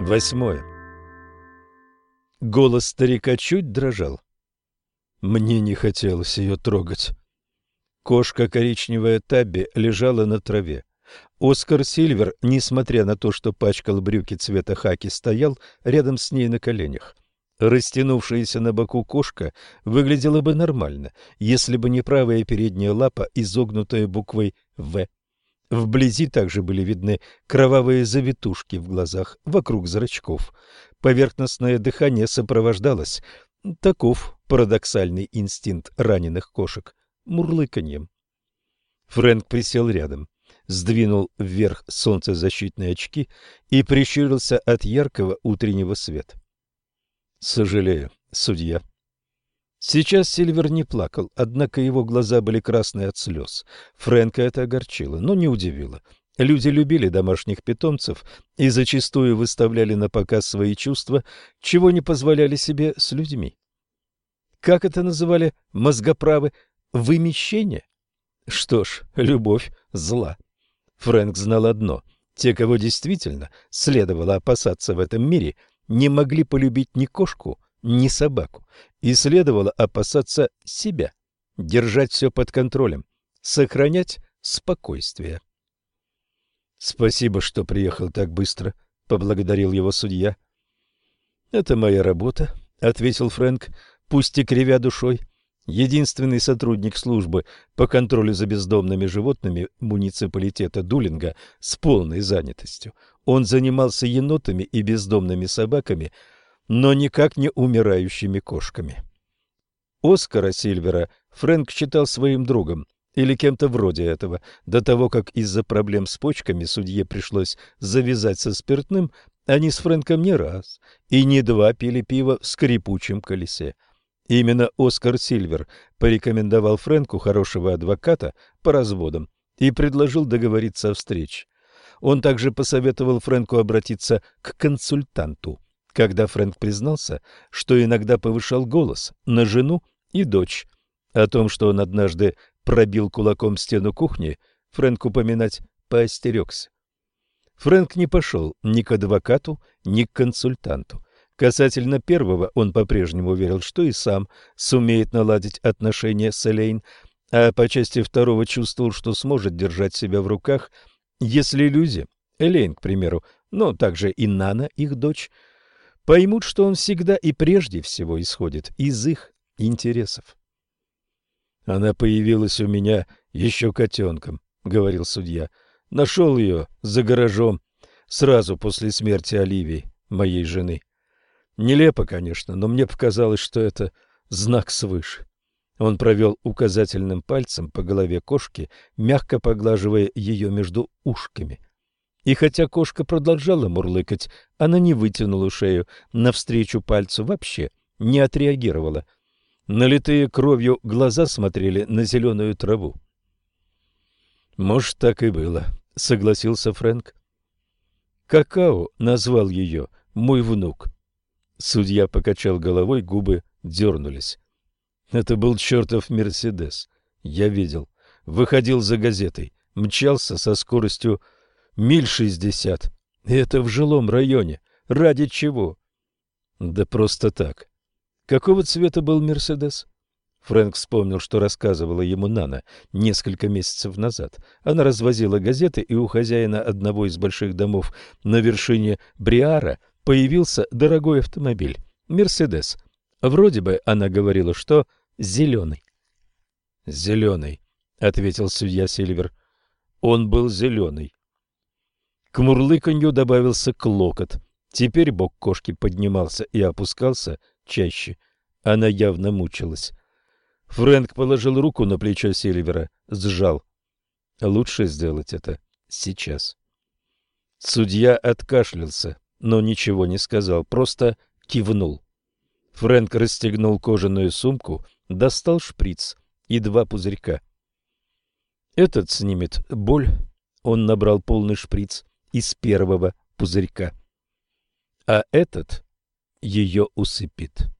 Восьмое. Голос старика чуть дрожал. Мне не хотелось ее трогать. Кошка коричневая Табби лежала на траве. Оскар Сильвер, несмотря на то, что пачкал брюки цвета хаки, стоял рядом с ней на коленях. Растянувшаяся на боку кошка выглядела бы нормально, если бы не правая передняя лапа, изогнутая буквой «В». Вблизи также были видны кровавые завитушки в глазах вокруг зрачков. Поверхностное дыхание сопровождалось, таков парадоксальный инстинкт раненых кошек, мурлыканьем. Фрэнк присел рядом, сдвинул вверх солнцезащитные очки и прищурился от яркого утреннего света. «Сожалею, судья», Сейчас Сильвер не плакал, однако его глаза были красные от слез. Фрэнка это огорчило, но не удивило. Люди любили домашних питомцев и зачастую выставляли на показ свои чувства, чего не позволяли себе с людьми. Как это называли мозгоправы? Вымещение? Что ж, любовь зла. Фрэнк знал одно. Те, кого действительно следовало опасаться в этом мире, не могли полюбить ни кошку, ни собаку, и следовало опасаться себя, держать все под контролем, сохранять спокойствие. «Спасибо, что приехал так быстро», — поблагодарил его судья. «Это моя работа», — ответил Фрэнк, пусть и кривя душой. Единственный сотрудник службы по контролю за бездомными животными муниципалитета Дулинга с полной занятостью. Он занимался енотами и бездомными собаками — но никак не умирающими кошками. Оскара Сильвера Фрэнк считал своим другом, или кем-то вроде этого. До того, как из-за проблем с почками судье пришлось завязать со спиртным, они с Фрэнком не раз и не два пили пиво в скрипучем колесе. Именно Оскар Сильвер порекомендовал Фрэнку хорошего адвоката по разводам и предложил договориться о встрече. Он также посоветовал Фрэнку обратиться к консультанту – когда Фрэнк признался, что иногда повышал голос на жену и дочь. О том, что он однажды пробил кулаком стену кухни, Фрэнк упоминать поостерегся. Фрэнк не пошел ни к адвокату, ни к консультанту. Касательно первого он по-прежнему верил, что и сам сумеет наладить отношения с Элейн, а по части второго чувствовал, что сможет держать себя в руках, если люди, Элейн, к примеру, но также и Нана, их дочь, поймут, что он всегда и прежде всего исходит из их интересов. «Она появилась у меня еще котенком», — говорил судья. «Нашел ее за гаражом сразу после смерти Оливии, моей жены. Нелепо, конечно, но мне показалось, что это знак свыше». Он провел указательным пальцем по голове кошки, мягко поглаживая ее между ушками. И хотя кошка продолжала мурлыкать, она не вытянула шею навстречу пальцу вообще, не отреагировала. Налитые кровью глаза смотрели на зеленую траву. «Может, так и было», — согласился Фрэнк. «Какао» назвал ее «мой внук». Судья покачал головой, губы дернулись. Это был чертов Мерседес. Я видел. Выходил за газетой, мчался со скоростью Миль шестьдесят. И это в жилом районе. Ради чего? Да просто так. Какого цвета был Мерседес? Фрэнк вспомнил, что рассказывала ему Нана несколько месяцев назад. Она развозила газеты, и у хозяина одного из больших домов на вершине Бриара появился дорогой автомобиль. Мерседес. Вроде бы она говорила, что зеленый. «Зеленый», — ответил судья Сильвер. «Он был зеленый. К мурлыканью добавился клокот. Теперь бок кошки поднимался и опускался чаще. Она явно мучилась. Фрэнк положил руку на плечо Сильвера, сжал. Лучше сделать это сейчас. Судья откашлялся, но ничего не сказал, просто кивнул. Фрэнк расстегнул кожаную сумку, достал шприц и два пузырька. Этот снимет боль. Он набрал полный шприц из первого пузырька. А этот ее усыпит.